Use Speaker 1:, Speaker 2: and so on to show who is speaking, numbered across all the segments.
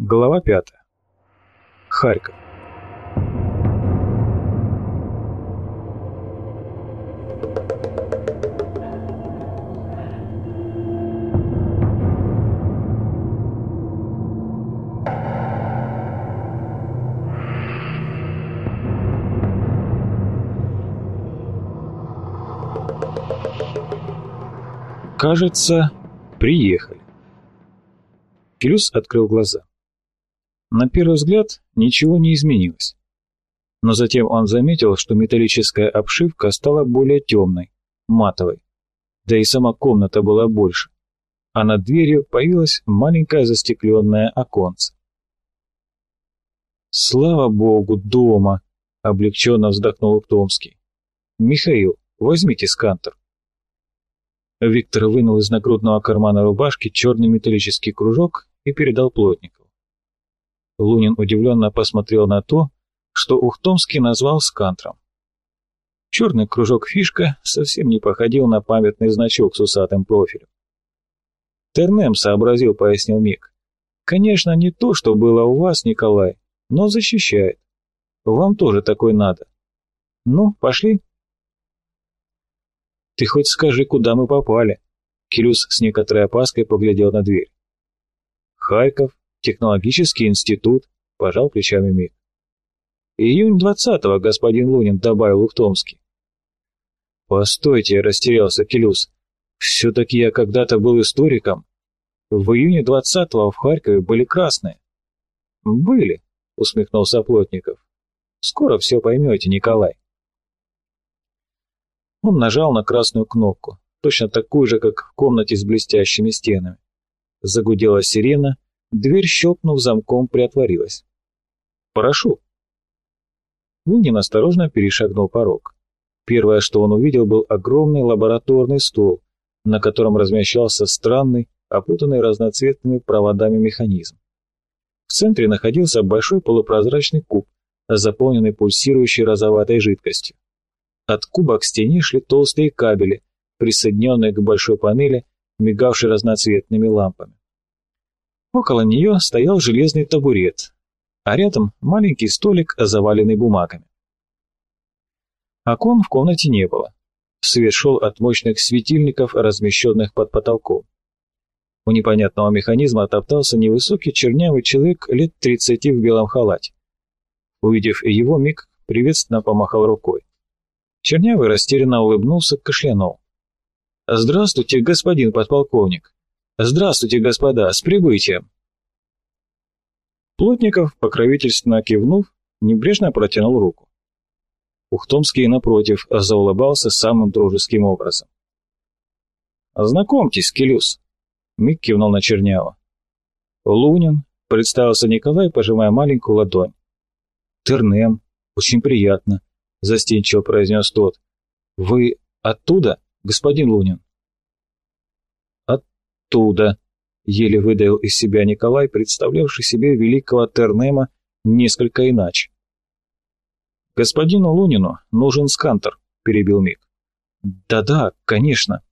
Speaker 1: Глава 5. Харьков. Кажется, приехали. Келюс открыл глаза. На первый взгляд ничего не изменилось. Но затем он заметил, что металлическая обшивка стала более темной, матовой. Да и сама комната была больше. А над дверью появилось маленькое застекленное оконце. «Слава богу, дома!» — облегченно вздохнул Томский. «Михаил, возьмите скантер». Виктор вынул из нагрудного кармана рубашки черный металлический кружок и передал плотнику. Лунин удивленно посмотрел на то, что Ухтомский назвал скантром. Черный кружок-фишка совсем не походил на памятный значок с усатым профилем. «Тернем сообразил», — пояснил Мик. «Конечно, не то, что было у вас, Николай, но защищает. Вам тоже такой надо. Ну, пошли?» «Ты хоть скажи, куда мы попали?» Кирюс с некоторой опаской поглядел на дверь. «Харьков, Технологический институт, пожал плечами Мик. Июнь двадцатого, господин Лунин, добавил Ухтомский. Постойте, растерялся Келюс. Все-таки я когда-то был историком. В июне двадцатого в Харькове были красные. Были, усмехнулся Плотников. Скоро все поймете, Николай. Он нажал на красную кнопку, точно такую же, как в комнате с блестящими стенами. Загудела сирена, Дверь, щелкнув замком, приотворилась. «Прошу». Лунин осторожно перешагнул порог. Первое, что он увидел, был огромный лабораторный стол, на котором размещался странный, опутанный разноцветными проводами механизм. В центре находился большой полупрозрачный куб, заполненный пульсирующей розоватой жидкостью. От куба к стене шли толстые кабели, присоединенные к большой панели, мигавшей разноцветными лампами. Около нее стоял железный табурет, а рядом маленький столик, заваленный бумагами. Окон в комнате не было. Свет шел от мощных светильников, размещенных под потолком. У непонятного механизма топтался невысокий чернявый человек лет тридцати в белом халате. Увидев его, Мик приветственно помахал рукой. Чернявый растерянно улыбнулся, кашлянул. «Здравствуйте, господин подполковник. «Здравствуйте, господа, с прибытием!» Плотников, покровительственно кивнув, небрежно протянул руку. Ухтомский, напротив, заулыбался самым дружеским образом. «Знакомьтесь, Келюс!» Мик кивнул на Чернява. «Лунин», — представился Николай, пожимая маленькую ладонь. «Тернем, очень приятно», — застенчиво произнес тот. «Вы оттуда, господин Лунин?» Оттуда», — еле выдавил из себя Николай, представлявший себе великого Тернема несколько иначе. «Господину Лунину нужен скантер», — перебил Мик. «Да-да, конечно».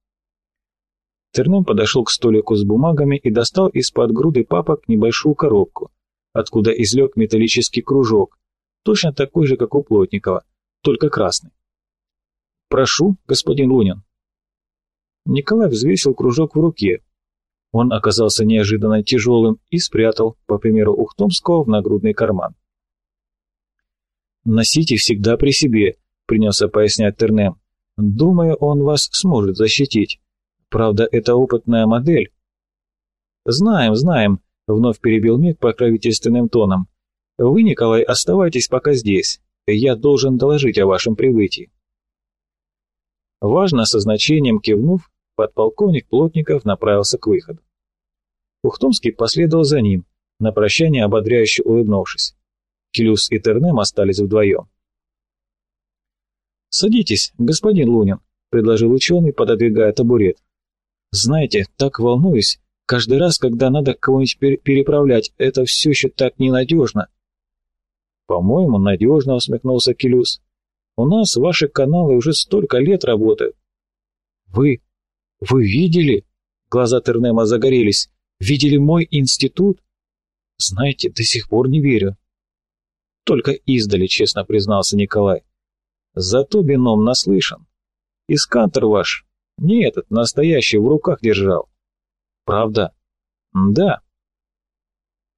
Speaker 1: Тернем подошел к столику с бумагами и достал из-под груды папок небольшую коробку, откуда излег металлический кружок, точно такой же, как у Плотникова, только красный. «Прошу, господин Лунин». Николай взвесил кружок в руке, он оказался неожиданно тяжелым и спрятал, по примеру Ухтомского, в нагрудный карман. «Носите всегда при себе», — принялся пояснять Тернем. «Думаю, он вас сможет защитить. Правда, это опытная модель». «Знаем, знаем», — вновь перебил Мик покровительственным тоном. «Вы, Николай, оставайтесь пока здесь. Я должен доложить о вашем прибытии». Важно, со значением кивнув, подполковник Плотников направился к выходу. Ухтомский последовал за ним, на прощание ободряюще улыбнувшись. Келюс и Тернем остались вдвоем. «Садитесь, господин Лунин», — предложил ученый, пододвигая табурет. «Знаете, так волнуюсь. Каждый раз, когда надо кого-нибудь пер переправлять, это все еще так ненадежно». «По-моему, надежно», — усмехнулся Келюс. «У нас ваши каналы уже столько лет работают». «Вы... вы видели?» Глаза Тернема загорелись. Видели мой институт? Знаете, до сих пор не верю. Только издали, честно признался Николай. Зато бином наслышан. Искантер ваш, не этот, настоящий, в руках держал. Правда? Да.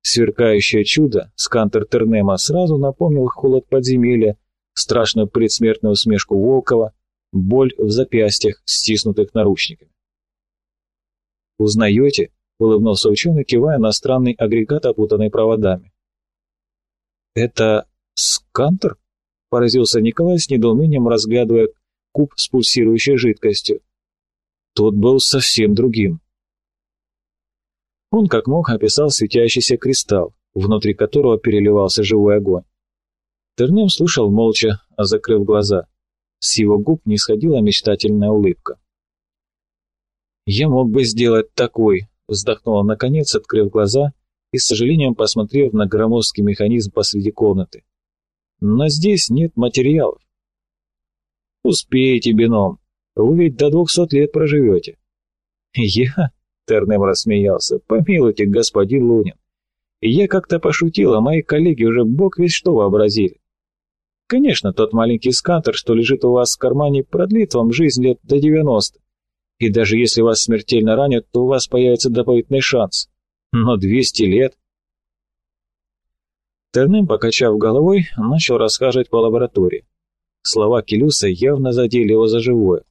Speaker 1: Сверкающее чудо, скантер Тернема сразу напомнил холод подземелья, страшную предсмертную усмешку Волкова, боль в запястьях, стиснутых наручниками. «Узнаете?» — улыбнулся ученый, кивая на странный агрегат, опутанный проводами. «Это скантер?» — поразился Николай с недоумением, разглядывая куб с пульсирующей жидкостью. Тот был совсем другим. Он как мог описал светящийся кристалл, внутри которого переливался живой огонь. Тернем слушал молча, закрыв глаза. С его губ не сходила мечтательная улыбка. «Я мог бы сделать такой», — вздохнула наконец, открыв глаза и с сожалением посмотрев на громоздкий механизм посреди комнаты. «Но здесь нет материалов». «Успеете, бином, вы ведь до двухсот лет проживете». «Я?» — Тернем рассмеялся. «Помилуйте, господин Лунин. Я как-то пошутил, а мои коллеги уже бог весь что вообразили. Конечно, тот маленький скантер, что лежит у вас в кармане, продлит вам жизнь лет до 90. И даже если вас смертельно ранят, то у вас появится дополнительный шанс. Но 200 лет... Тернем, покачав головой, начал расхаживать по лаборатории. Слова Келюса явно задели его за живое.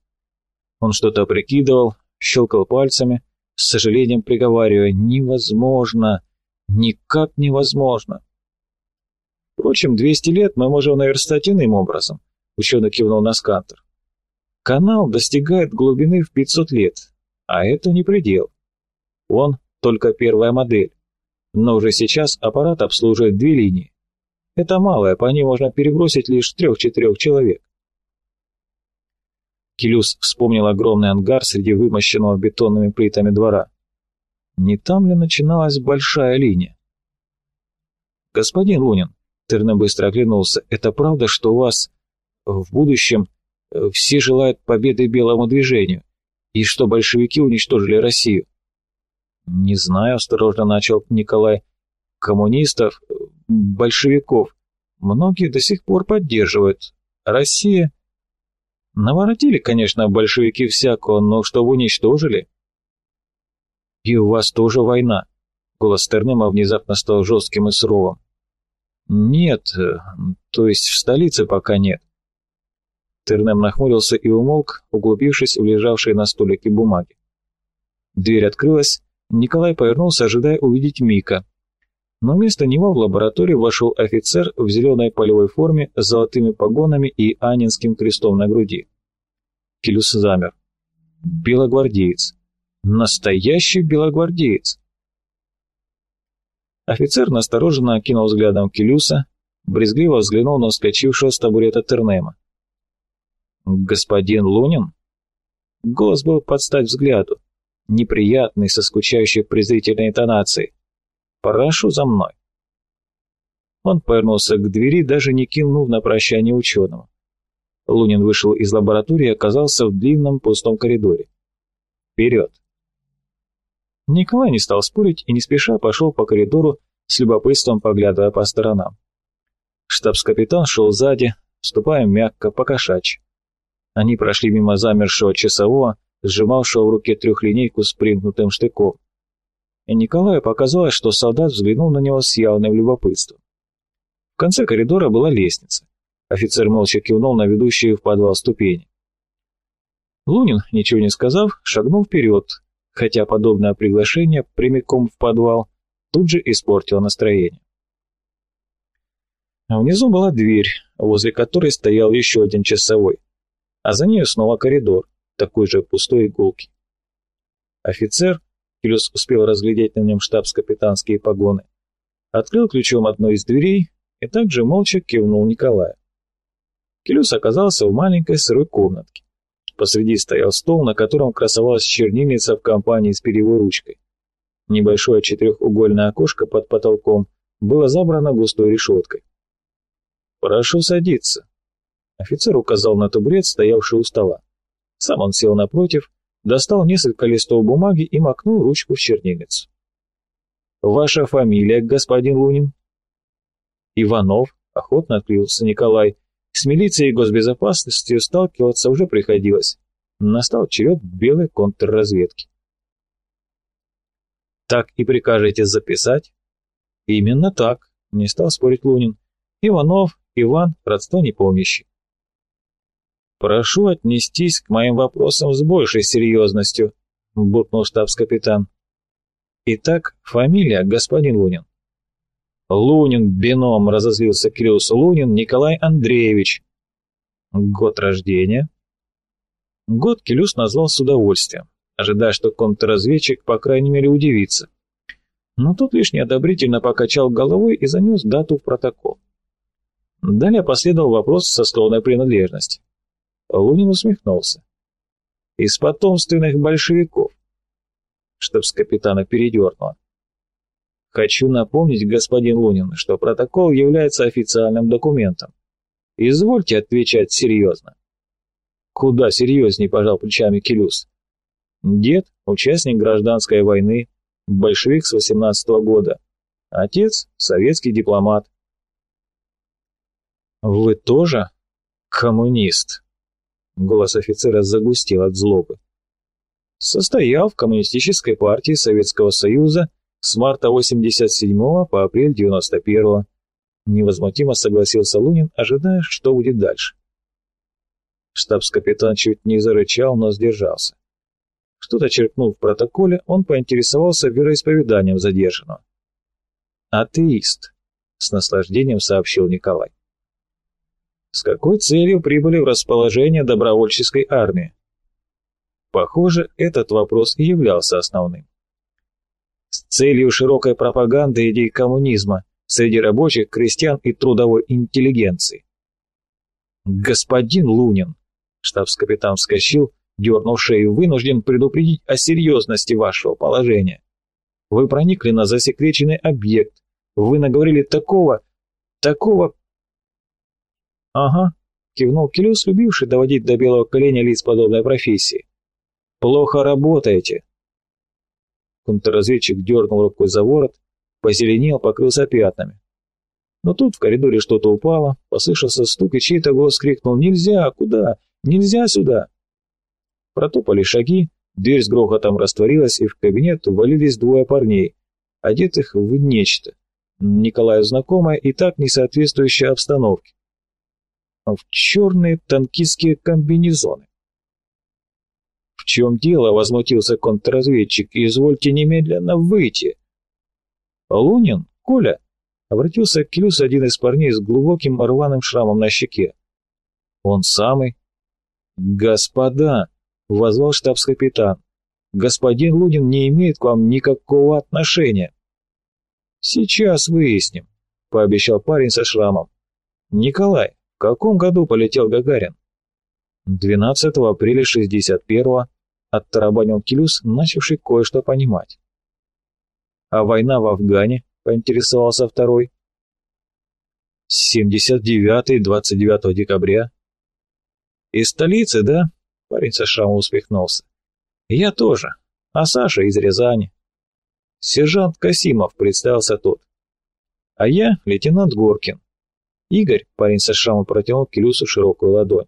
Speaker 1: Он что-то прикидывал, щелкал пальцами, с сожалением приговаривая «невозможно, никак невозможно». Впрочем, 200 лет мы можем наверстать иным образом, ученый кивнул на скантер. Канал достигает глубины в 500 лет, а это не предел. Он только первая модель, но уже сейчас аппарат обслуживает две линии. Это малое, по ней можно перебросить лишь трех-четырех человек. Келюс вспомнил огромный ангар среди вымощенного бетонными плитами двора. Не там ли начиналась большая линия? «Господин Лунин, Терна быстро оглянулся. «Это правда, что у вас в будущем все желают победы белому движению, и что большевики уничтожили Россию?» «Не знаю», — осторожно начал Николай. «Коммунистов, большевиков, многие до сих пор поддерживают. Россия...» «Наворотили, конечно, большевики всякого, но чтобы уничтожили...» «И у вас тоже война», — голос Тернема внезапно стал жестким и суровым. «Нет, э, то есть в столице пока нет». Тернем нахмурился и умолк, углубившись в лежавшие на столике бумаги. Дверь открылась, Николай повернулся, ожидая увидеть Мика. Но вместо него в лабораторию вошел офицер в зеленой полевой форме с золотыми погонами и анинским крестом на груди. Келюс замер. Белогвардеец. Настоящий белогвардеец. Офицер настороженно окинул взглядом Келюса, брезгливо взглянул на вскочившего с табурета Тернема. «Господин Лунин?» Голос был под стать взгляду, неприятный, со скучающей презрительной интонацией. «Прошу за мной». Он повернулся к двери, даже не кинув на прощание ученого. Лунин вышел из лаборатории и оказался в длинном пустом коридоре. «Вперед!» Николай не стал спорить и не спеша пошел по коридору, с любопытством поглядывая по сторонам. Штабс-капитан шел сзади, ступая мягко, покошачь. Они прошли мимо замершего часового, сжимавшего в руке трехлинейку с примкнутым штыком. И Николаю показалось, что солдат взглянул на него с явным любопытством. В конце коридора была лестница. Офицер молча кивнул на ведущие в подвал ступени. Лунин, ничего не сказав, шагнул вперед, хотя подобное приглашение прямиком в подвал тут же испортило настроение. А внизу была дверь, возле которой стоял еще один часовой, а за ней снова коридор, такой же пустой и гулкий. Офицер, Келюс успел разглядеть на нем штабс-капитанские погоны, открыл ключом одну из дверей и также молча кивнул Николаю. Келюс оказался в маленькой сырой комнатке. Посреди стоял стол, на котором красовалась чернильница в компании с перьевой ручкой. Небольшое четырехугольное окошко под потолком было забрано густой решеткой. «Прошу садиться», — офицер указал на табурет, стоявший у стола. Сам он сел напротив, достал несколько листов бумаги и макнул ручку в чернильницу. Ваша фамилия, господин Лунин?» «Иванов», — охотно откликнулся Николай. «С милицией и госбезопасностью сталкиваться уже приходилось. Настал черед белой контрразведки». «Так и прикажете записать?» «Именно так», — не стал спорить Лунин. «Иванов, Иван, родство не помнящий». «Прошу отнестись к моим вопросам с большей серьезностью», — буркнул штабс-капитан. «Итак, фамилия, господин Лунин». «Лунин, бином», — разозлился Кириллс Лунин Николай Андреевич. «Год рождения?» Год Келюс назвал с удовольствием, ожидая, что контрразведчик, по крайней мере, удивится. Но тут лишь неодобрительно покачал головой и занес дату в протокол. Далее последовал вопрос сословной принадлежности. Лунин усмехнулся. «Из потомственных большевиков». Штабс-капитана передернуло. «Хочу напомнить, господин Лунин, что протокол является официальным документом. Извольте отвечать серьезно». «Куда серьезней?» – пожал плечами Келюс. «Дед – участник гражданской войны, большевик с 18 -го года. Отец – советский дипломат». «Вы тоже коммунист?» Голос офицера загустел от злобы. Состоял в Коммунистической партии Советского Союза с марта 87 по апрель 91 -го. Невозмутимо согласился Лунин, ожидая, что будет дальше. Штабс-капитан чуть не зарычал, но сдержался. Что-то черкнув в протоколе, он поинтересовался вероисповеданием задержанного. «Атеист», — с наслаждением сообщил Николай. С какой целью прибыли в расположение добровольческой армии? Похоже, этот вопрос и являлся основным. С целью широкой пропаганды идей коммунизма среди рабочих, крестьян и трудовой интеллигенции. «Господин Лунин!» — штабс-капитан вскочил, дернул шею, вынужден предупредить о серьезности вашего положения. Вы проникли на засекреченный объект, вы наговорили такого, такого «Ага», — кивнул Келюс, любивший доводить до белого коленя лиц подобной профессии. «Плохо работаете». Контрразведчик дернул рукой за ворот, позеленел, покрылся пятнами. Но тут в коридоре что-то упало, послышался стук, и чей-то голос крикнул «Нельзя! Куда? Нельзя сюда!» Протопали шаги, дверь с грохотом растворилась, и в кабинет увалились двое парней, одетых в нечто, Николаю знакомое и так не соответствующее обстановке в черные танкистские комбинезоны. «В чем дело?» — возмутился контрразведчик. «Извольте немедленно выйти». «Лунин? Коля?» — обратился к Клюс один из парней с глубоким рваным шрамом на щеке. «Он самый?» «Господа!» — возвал штабс-капитан. «Господин Лунин не имеет к вам никакого отношения». «Сейчас выясним», — пообещал парень со шрамом. «Николай, в каком году полетел Гагарин? 12 апреля 61-го, оттарабанил Келюс, начавший кое-что понимать. А война в Афгане, поинтересовался второй. 79-й, 29 декабря. Из столицы, да? Парень со шрамом усмехнулся. Я тоже, а Саша из Рязани. Сержант Касимов, представился тот. А я лейтенант Горкин. Игорь, парень со шрамом, протянул Келюсу широкую ладонь.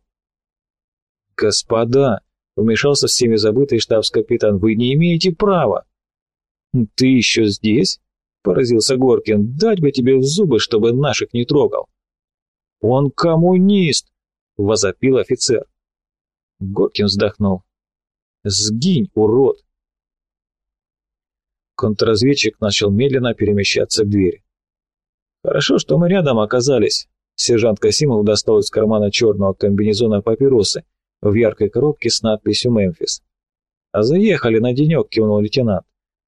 Speaker 1: «Господа!» — вмешался всеми забытый штабс-капитан. «Вы не имеете права!» «Ты еще здесь?» — поразился Горкин. «Дать бы тебе в зубы, чтобы наших не трогал!» «Он коммунист!» — возопил офицер. Горкин вздохнул. «Сгинь, урод!» Контрразведчик начал медленно перемещаться к двери. «Хорошо, что мы рядом оказались». Сержант Касимов достал из кармана черного комбинезона папиросы в яркой коробке с надписью «Мемфис». «А заехали на денек», — кивнул лейтенант.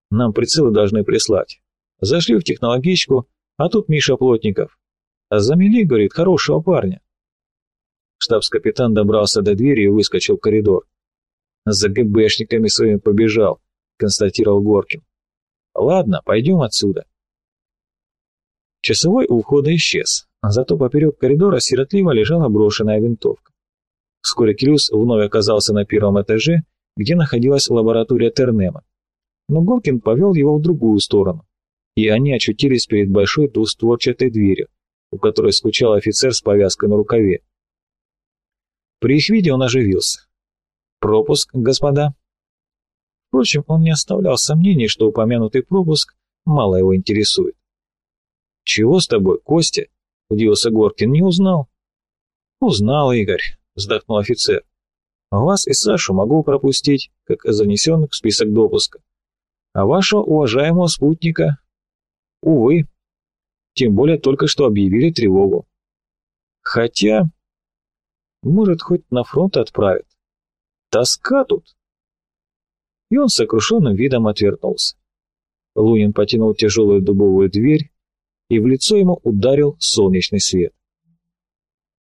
Speaker 1: «Нам прицелы должны прислать. Зашли в технологичку, а тут Миша Плотников. А замели, говорит, хорошего парня». Штабс-капитан добрался до двери и выскочил в коридор. «За ГБшниками своими побежал», — констатировал Горкин. «Ладно, пойдем отсюда». Часовой у входа исчез, а зато поперек коридора сиротливо лежала брошенная винтовка. Вскоре Клюс вновь оказался на первом этаже, где находилась лаборатория Тернема. Но Горкин повел его в другую сторону. и они очутились перед большой двустворчатой дверью, у которой скучал офицер с повязкой на рукаве. При их виде он оживился. «Пропуск, господа?» Впрочем, он не оставлял сомнений, что упомянутый пропуск мало его интересует. «Чего с тобой, Костя?» — удивился Горкин. «Не узнал?» «Узнал, Игорь», — вздохнул офицер. «Вас и Сашу могу пропустить, как занесенных в список допуска. А вашего уважаемого спутника Увы. Тем более только что объявили тревогу. Хотя... Может, хоть на фронт отправят. Тоска тут. И он с сокрушенным видом отвернулся. Лунин потянул тяжелую дубовую дверь, и в лицо ему ударил солнечный свет.